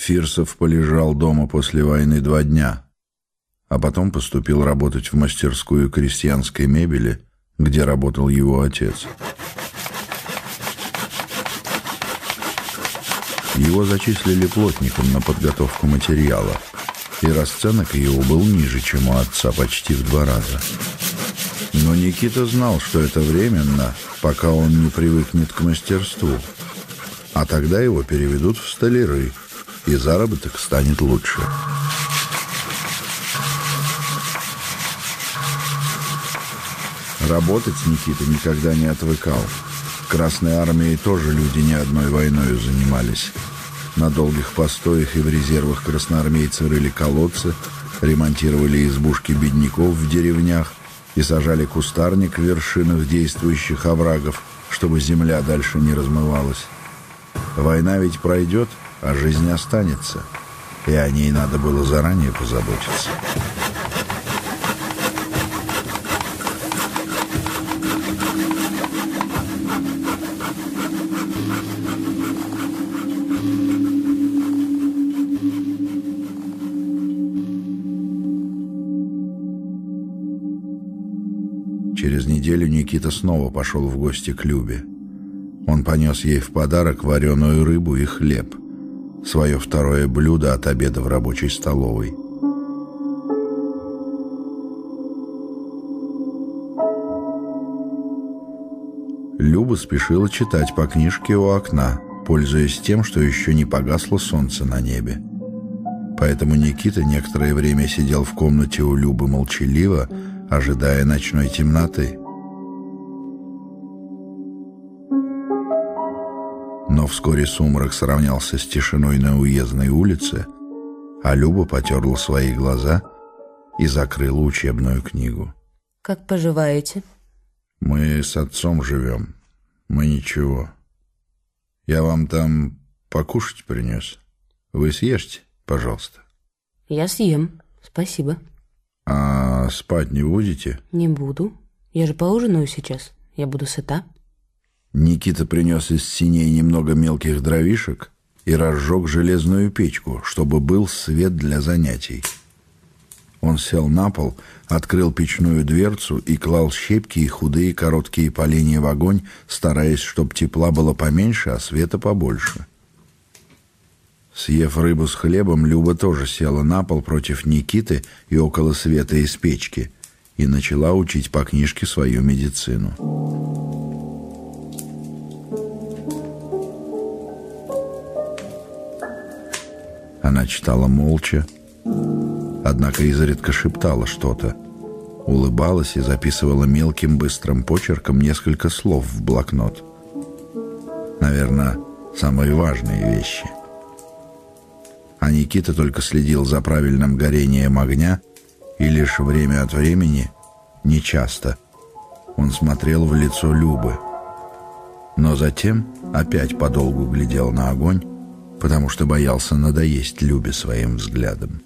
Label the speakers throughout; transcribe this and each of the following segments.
Speaker 1: Фирсов полежал дома после войны два дня, а потом поступил работать в мастерскую крестьянской мебели, где работал его отец. Его зачислили плотником на подготовку материала, и расценок его был ниже, чем у отца почти в два раза. Но Никита знал, что это временно, пока он не привыкнет к мастерству. А тогда его переведут в столяры, и заработок станет лучше. Работать Никита никогда не отвыкал. В Красной армии тоже люди не одной войной занимались. На долгих постоях и в резервах красноармейцы рыли колодцы, ремонтировали избушки бедняков в деревнях, и сажали кустарник в вершинах действующих оврагов, чтобы земля дальше не размывалась. Война ведь пройдет, а жизнь останется, и о ней надо было заранее позаботиться. Через неделю Никита снова пошел в гости к Любе. Он понес ей в подарок вареную рыбу и хлеб, свое второе блюдо от обеда в рабочей столовой. Люба спешила читать по книжке у окна, пользуясь тем, что еще не погасло солнце на небе. Поэтому Никита некоторое время сидел в комнате у Любы молчаливо, ожидая ночной темноты. Вскоре сумрак сравнялся с тишиной на уездной улице, а Люба потерла свои глаза и закрыла учебную книгу.
Speaker 2: «Как поживаете?»
Speaker 1: «Мы с отцом живем. Мы ничего. Я вам там покушать принес. Вы съешьте, пожалуйста».
Speaker 2: «Я съем. Спасибо».
Speaker 1: «А спать не будете?»
Speaker 2: «Не буду. Я же поужинаю сейчас. Я буду сыта».
Speaker 1: Никита принес из синей немного мелких дровишек и разжег железную печку, чтобы был свет для занятий. Он сел на пол, открыл печную дверцу и клал щепки и худые короткие поленья в огонь, стараясь, чтобы тепла было поменьше, а света побольше. Съев рыбу с хлебом, Люба тоже села на пол против Никиты и около света из печки и начала учить по книжке свою медицину. Она читала молча, однако изредка шептала что-то, улыбалась и записывала мелким быстрым почерком несколько слов в блокнот. Наверное, самые важные вещи — а Никита только следил за правильным горением огня и лишь время от времени, нечасто, он смотрел в лицо Любы. Но затем опять подолгу глядел на огонь, потому что боялся надоесть Любе своим взглядом.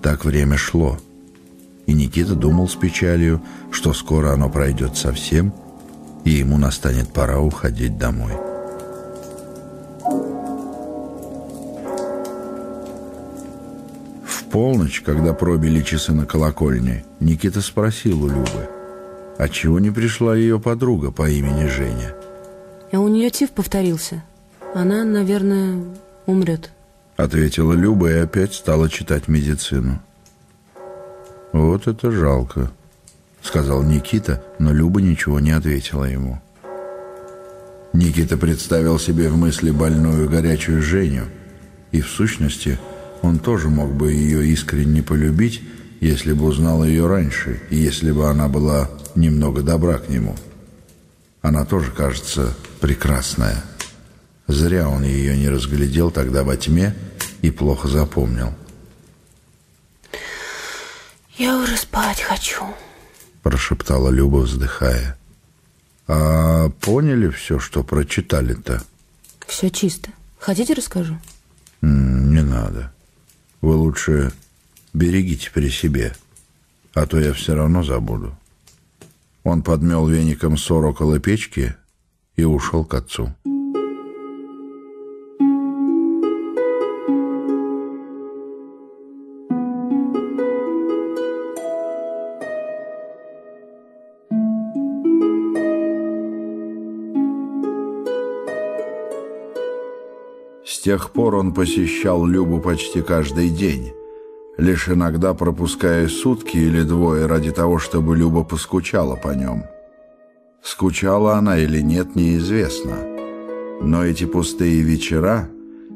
Speaker 1: Так время шло, и Никита думал с печалью, что скоро оно пройдет совсем, и ему настанет пора уходить домой. полночь, когда пробили часы на колокольне, Никита спросил у Любы, а чего не пришла ее подруга по имени Женя?
Speaker 2: А у нее тиф повторился. Она, наверное, умрет.
Speaker 1: Ответила Люба и опять стала читать медицину. Вот это жалко, сказал Никита, но Люба ничего не ответила ему. Никита представил себе в мысли больную горячую Женю и, в сущности, он тоже мог бы ее искренне полюбить, если бы узнал ее раньше, и если бы она была немного добра к нему. Она тоже, кажется, прекрасная. Зря он ее не разглядел тогда во тьме и плохо запомнил.
Speaker 2: «Я уже спать хочу», —
Speaker 1: прошептала Люба, вздыхая. «А поняли все, что прочитали-то?»
Speaker 2: «Все чисто. Хотите, расскажу?»
Speaker 1: «Не надо. Вы лучше берегите при себе, а то я все равно забуду. Он подмел веником сор около печки и ушел к отцу. Тех пор он посещал Любу почти каждый день, лишь иногда пропуская сутки или двое ради того, чтобы Люба поскучала по нем. Скучала она или нет, неизвестно. Но эти пустые вечера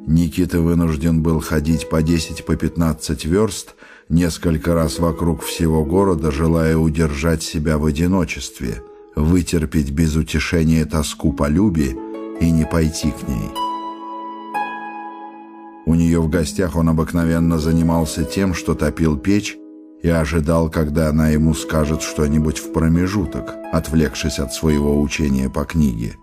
Speaker 1: Никита вынужден был ходить по 10 по 15 верст несколько раз вокруг всего города, желая удержать себя в одиночестве, вытерпеть без утешения тоску по Любе и не пойти к ней. У нее в гостях он обыкновенно занимался тем, что топил печь и ожидал, когда она ему скажет что-нибудь в промежуток, отвлекшись от своего учения по книге.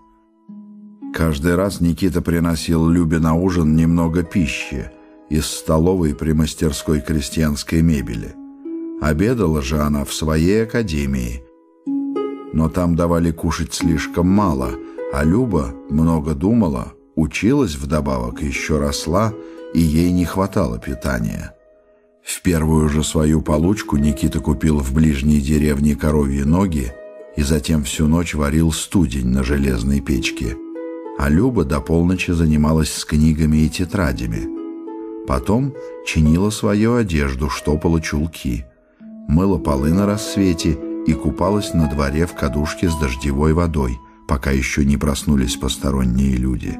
Speaker 1: Каждый раз Никита приносил Любе на ужин немного пищи из столовой при мастерской крестьянской мебели. Обедала же она в своей академии, но там давали кушать слишком мало, а Люба много думала, училась вдобавок, еще росла, и ей не хватало питания. В первую же свою получку Никита купил в ближней деревне коровьи ноги и затем всю ночь варил студень на железной печке. А Люба до полночи занималась с книгами и тетрадями. Потом чинила свою одежду, штопала чулки, мыла полы на рассвете и купалась на дворе в кадушке с дождевой водой, пока еще не проснулись посторонние люди.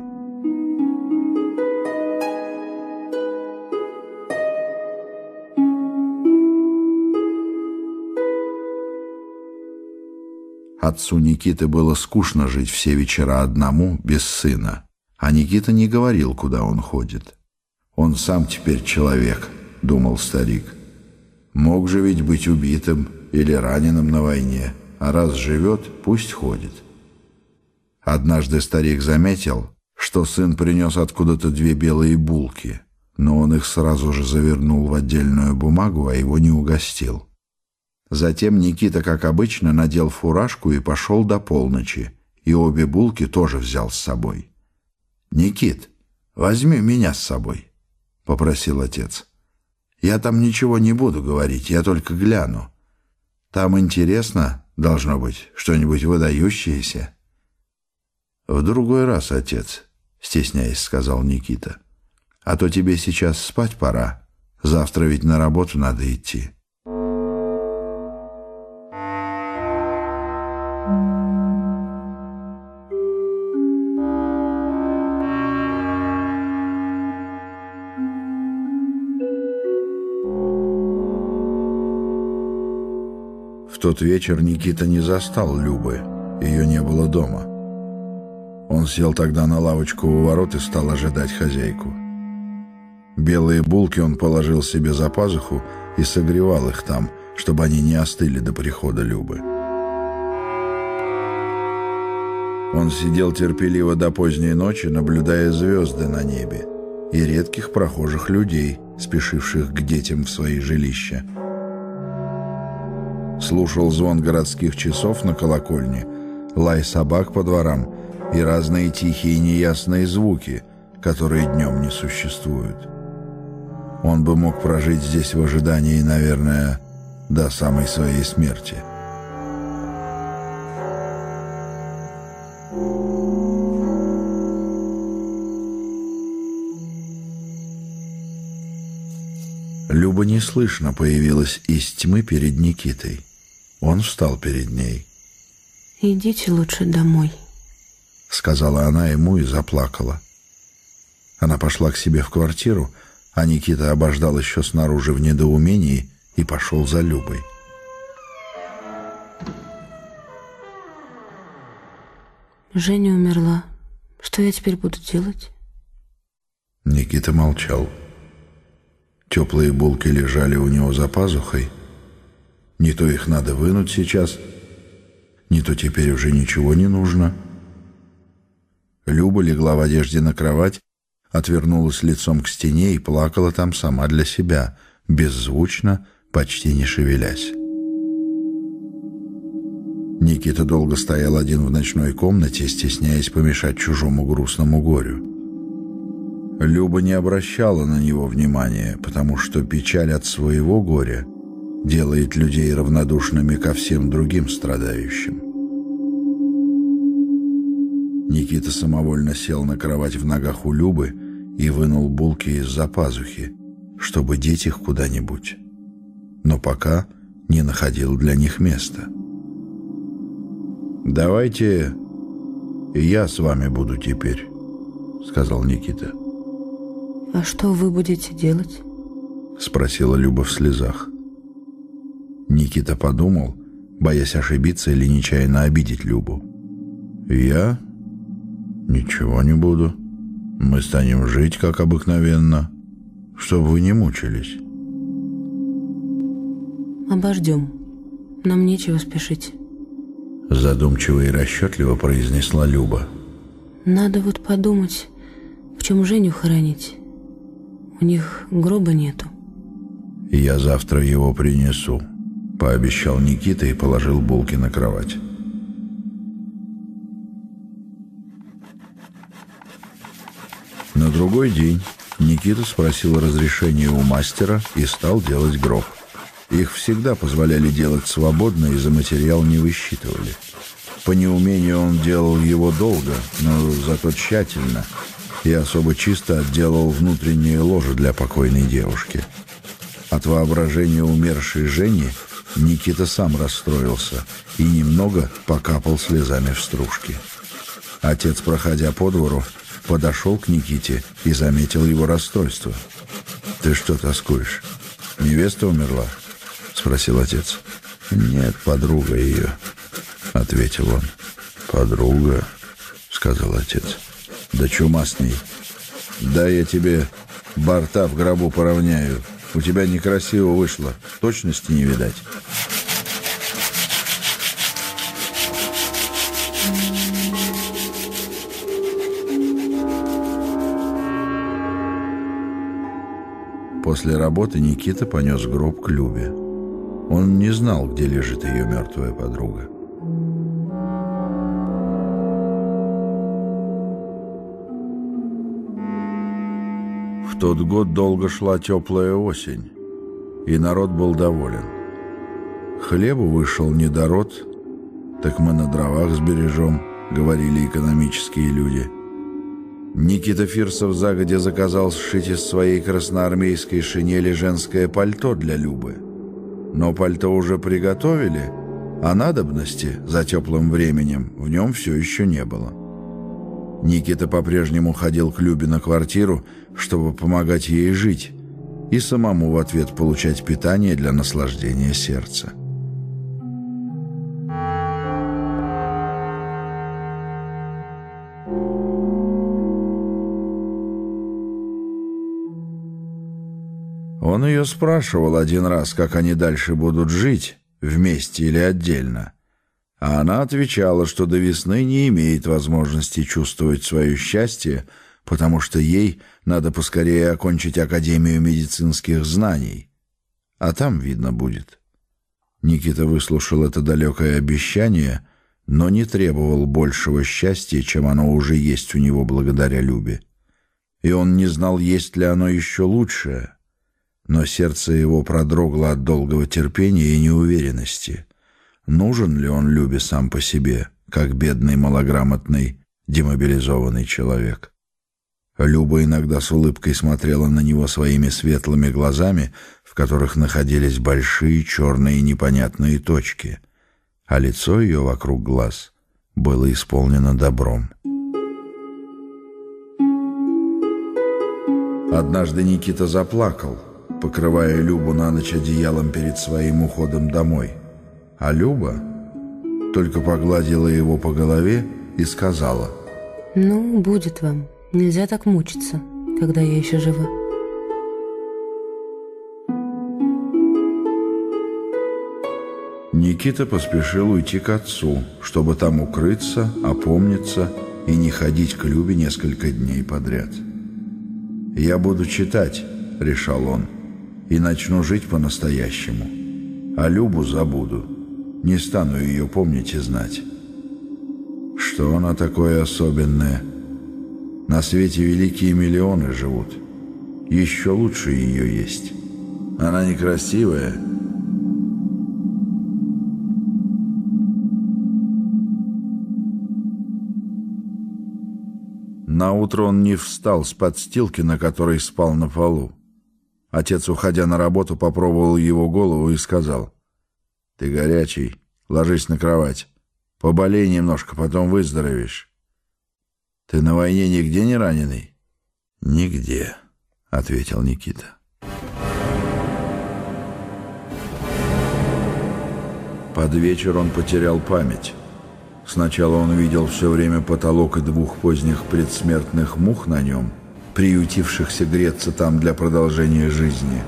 Speaker 1: Отцу Никиты было скучно жить все вечера одному, без сына. А Никита не говорил, куда он ходит. «Он сам теперь человек», — думал старик. «Мог же ведь быть убитым или раненым на войне, а раз живет, пусть ходит». Однажды старик заметил, что сын принес откуда-то две белые булки, но он их сразу же завернул в отдельную бумагу, а его не угостил. Затем Никита, как обычно, надел фуражку и пошел до полночи, и обе булки тоже взял с собой. «Никит, возьми меня с собой», — попросил отец. «Я там ничего не буду говорить, я только гляну. Там интересно, должно быть, что-нибудь выдающееся». «В другой раз, отец», — стесняясь, сказал Никита. «А то тебе сейчас спать пора. Завтра ведь на работу надо идти». Тот вечер Никита не застал Любы. Ее не было дома. Он сел тогда на лавочку у ворот и стал ожидать хозяйку. Белые булки он положил себе за пазуху и согревал их там, чтобы они не остыли до прихода Любы. Он сидел терпеливо до поздней ночи, наблюдая звезды на небе и редких прохожих людей, спешивших к детям в свои жилища слушал звон городских часов на колокольне, лай собак по дворам и разные тихие неясные звуки, которые днем не существуют. Он бы мог прожить здесь в ожидании, наверное, до самой своей смерти. Люба неслышно появилась из тьмы перед Никитой. Он встал перед ней.
Speaker 2: «Идите лучше домой», —
Speaker 1: сказала она ему и заплакала. Она пошла к себе в квартиру, а Никита обождал еще снаружи в недоумении и пошел за Любой.
Speaker 2: Женя умерла. Что я теперь буду делать?
Speaker 1: Никита молчал. Теплые булки лежали у него за пазухой, не то их надо вынуть сейчас, не то теперь уже ничего не нужно. Люба легла в одежде на кровать, отвернулась лицом к стене и плакала там сама для себя, беззвучно, почти не шевелясь. Никита долго стоял один в ночной комнате, стесняясь помешать чужому грустному горю. Люба не обращала на него внимания, потому что печаль от своего горя делает людей равнодушными ко всем другим страдающим. Никита самовольно сел на кровать в ногах у Любы и вынул булки из-за пазухи, чтобы деть их куда-нибудь. Но пока не находил для них места. «Давайте я с вами буду теперь», — сказал Никита.
Speaker 2: «А что вы будете делать?»
Speaker 1: — спросила Люба в слезах. Никита подумал, боясь ошибиться или нечаянно обидеть Любу. «Я? Ничего не буду. Мы станем жить, как обыкновенно, чтобы вы не мучились».
Speaker 2: «Обождем. Нам нечего спешить».
Speaker 1: Задумчиво и расчетливо произнесла Люба.
Speaker 2: «Надо вот подумать, в чем Женю хоронить. У них гроба нету».
Speaker 1: «Я завтра его принесу», — пообещал Никита и положил булки на кровать. На другой день Никита спросил разрешения у мастера и стал делать гроб. Их всегда позволяли делать свободно и за материал не высчитывали. По неумению он делал его долго, но зато тщательно, и особо чисто отделал внутреннее ложе для покойной девушки. От воображения умершей Жени Никита сам расстроился и немного покапал слезами в стружки. Отец, проходя по двору, подошел к Никите и заметил его расстройство. «Ты что тоскуешь? Невеста умерла?» — спросил отец. «Нет, подруга ее», — ответил он. «Подруга?» — сказал отец. «Да чума с ней. Да я тебе борта в гробу поравняю. У тебя некрасиво вышло. Точности не видать». После работы Никита понес гроб к Любе. Он не знал, где лежит ее мертвая подруга. Тот год долго шла теплая осень, и народ был доволен. Хлебу вышел недород, так мы на дровах сбережем, говорили экономические люди. Никита Фирсов загодя заказал сшить из своей красноармейской шинели женское пальто для Любы. Но пальто уже приготовили, а надобности за теплым временем в нем все еще не было. Никита по-прежнему ходил к Любе на квартиру, чтобы помогать ей жить, и самому в ответ получать питание для наслаждения сердца. Он ее спрашивал один раз, как они дальше будут жить, вместе или отдельно. А она отвечала, что до весны не имеет возможности чувствовать свое счастье, потому что ей надо поскорее окончить Академию медицинских знаний. А там видно будет. Никита выслушал это далекое обещание, но не требовал большего счастья, чем оно уже есть у него благодаря Любе. И он не знал, есть ли оно еще лучшее, но сердце его продрогло от долгого терпения и неуверенности. Нужен ли он Любе сам по себе, как бедный малограмотный демобилизованный человек? Люба иногда с улыбкой смотрела на него своими светлыми глазами, в которых находились большие черные непонятные точки, а лицо ее вокруг глаз было исполнено добром. Однажды Никита заплакал — покрывая Любу на ночь одеялом перед своим уходом домой. А Люба только погладила его по голове и сказала.
Speaker 2: «Ну, будет вам. Нельзя так мучиться, когда я еще жива».
Speaker 1: Никита поспешил уйти к отцу, чтобы там укрыться, опомниться и не ходить к Любе несколько дней подряд. «Я буду читать», — решал он, — и начну жить по-настоящему. А Любу забуду, не стану ее помнить и знать. Что она такое особенное? На свете великие миллионы живут. Еще лучше ее есть. Она некрасивая, Наутро он не встал с подстилки, на которой спал на полу. Отец, уходя на работу, попробовал его голову и сказал, «Ты горячий, ложись на кровать. Поболей немножко, потом выздоровеешь». «Ты на войне нигде не раненый?» «Нигде», — ответил Никита. Под вечер он потерял память. Сначала он видел все время потолок и двух поздних предсмертных мух на нем, приютившихся греться там для продолжения жизни.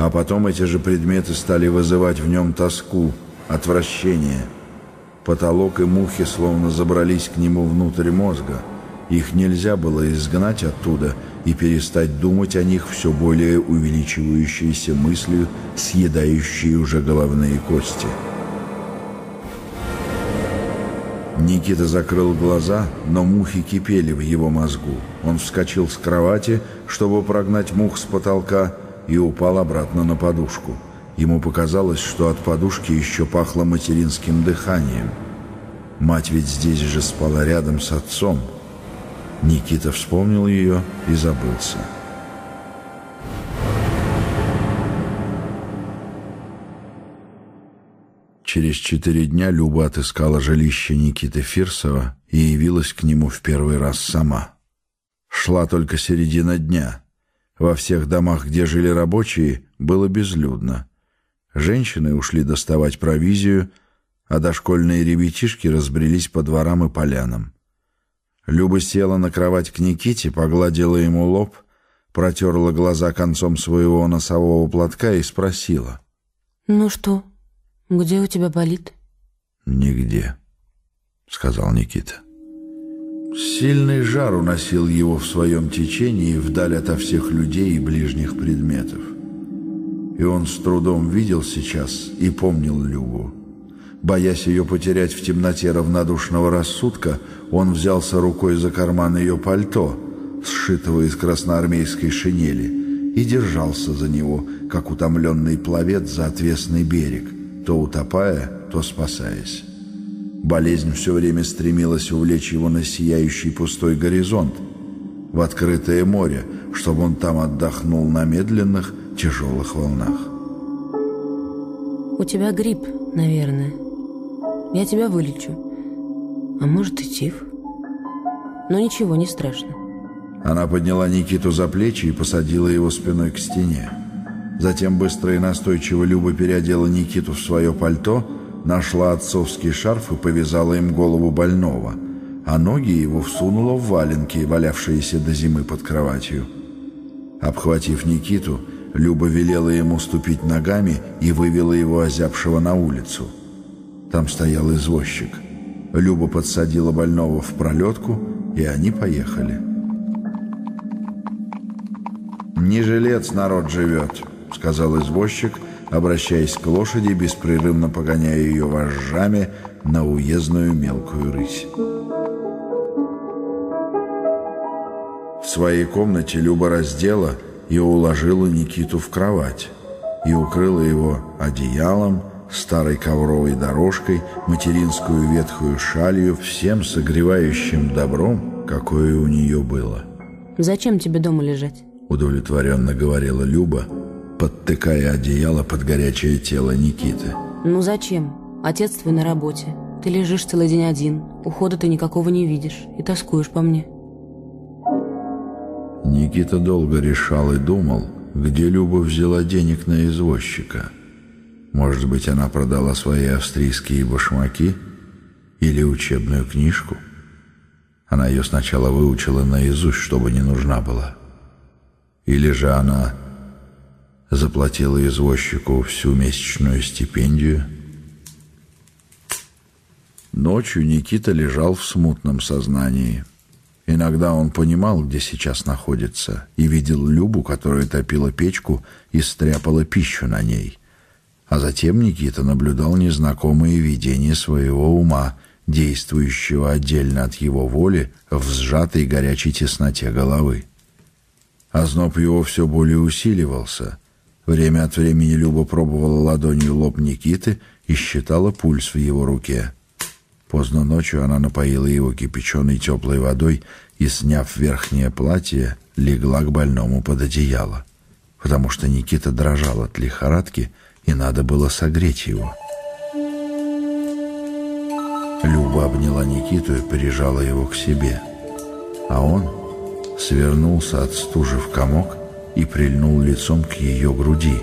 Speaker 1: А потом эти же предметы стали вызывать в нем тоску, отвращение. Потолок и мухи словно забрались к нему внутрь мозга. Их нельзя было изгнать оттуда и перестать думать о них все более увеличивающейся мыслью, съедающей уже головные кости. Никита закрыл глаза, но мухи кипели в его мозгу. Он вскочил с кровати, чтобы прогнать мух с потолка, и упал обратно на подушку. Ему показалось, что от подушки еще пахло материнским дыханием. Мать ведь здесь же спала рядом с отцом. Никита вспомнил ее и забылся. Через четыре дня Люба отыскала жилище Никиты Фирсова и явилась к нему в первый раз сама. Шла только середина дня. Во всех домах, где жили рабочие, было безлюдно. Женщины ушли доставать провизию, а дошкольные ребятишки разбрелись по дворам и полянам. Люба села на кровать к Никите, погладила ему лоб, протерла глаза концом своего носового платка и спросила.
Speaker 2: «Ну что, «Где у тебя болит?»
Speaker 1: «Нигде», — сказал Никита. Сильный жар уносил его в своем течении вдаль ото всех людей и ближних предметов. И он с трудом видел сейчас и помнил Любу. Боясь ее потерять в темноте равнодушного рассудка, он взялся рукой за карман ее пальто, сшитого из красноармейской шинели, и держался за него, как утомленный пловец за отвесный берег — то утопая, то спасаясь. Болезнь все время стремилась увлечь его на сияющий пустой горизонт, в открытое море, чтобы он там отдохнул на медленных, тяжелых волнах.
Speaker 2: «У тебя грипп, наверное. Я тебя вылечу. А может и тиф. Но ничего, не страшно».
Speaker 1: Она подняла Никиту за плечи и посадила его спиной к стене. Затем быстро и настойчиво Люба переодела Никиту в свое пальто, нашла отцовский шарф и повязала им голову больного, а ноги его всунула в валенки, валявшиеся до зимы под кроватью. Обхватив Никиту, Люба велела ему ступить ногами и вывела его озябшего на улицу. Там стоял извозчик. Люба подсадила больного в пролетку, и они поехали. «Не жилец народ живет», — сказал извозчик, обращаясь к лошади, беспрерывно погоняя ее вожжами на уездную мелкую рысь. В своей комнате Люба раздела и уложила Никиту в кровать и укрыла его одеялом, старой ковровой дорожкой, материнскую ветхую шалью, всем согревающим добром, какое у нее было.
Speaker 2: «Зачем тебе дома лежать?»
Speaker 1: — удовлетворенно говорила Люба, подтыкая одеяло под горячее тело Никиты.
Speaker 2: «Ну зачем? Отец твой на работе. Ты лежишь целый день один. Ухода ты никакого не видишь и тоскуешь по мне».
Speaker 1: Никита долго решал и думал, где Люба взяла денег на извозчика. Может быть, она продала свои австрийские башмаки или учебную книжку? Она ее сначала выучила наизусть, чтобы не нужна была. Или же она заплатила извозчику всю месячную стипендию. Ночью Никита лежал в смутном сознании. Иногда он понимал, где сейчас находится, и видел Любу, которая топила печку и стряпала пищу на ней. А затем Никита наблюдал незнакомые видения своего ума, действующего отдельно от его воли в сжатой горячей тесноте головы. Озноб его все более усиливался — Время от времени Люба пробовала ладонью лоб Никиты и считала пульс в его руке. Поздно ночью она напоила его кипяченой теплой водой и, сняв верхнее платье, легла к больному под одеяло, потому что Никита дрожал от лихорадки, и надо было согреть его. Люба обняла Никиту и прижала его к себе, а он свернулся от стужи в комок и прильнул лицом к ее груди,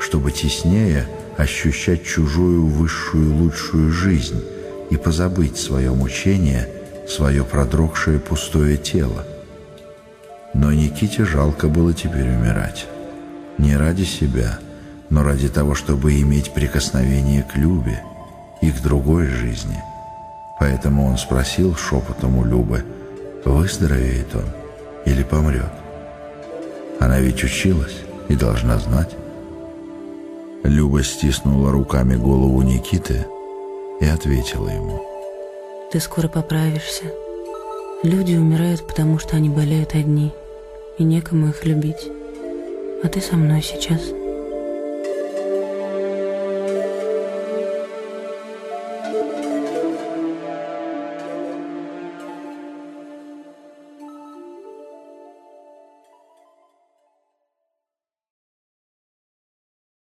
Speaker 1: чтобы теснее ощущать чужую высшую лучшую жизнь и позабыть свое мучение, свое продрогшее пустое тело. Но Никите жалко было теперь умирать. Не ради себя, но ради того, чтобы иметь прикосновение к Любе и к другой жизни. Поэтому он спросил шепотом у Любы, выздоровеет он или помрет. Она ведь училась и должна знать. Люба стиснула руками голову Никиты и ответила ему.
Speaker 2: Ты скоро поправишься. Люди умирают, потому что они болеют одни, и некому их любить. А ты со мной сейчас.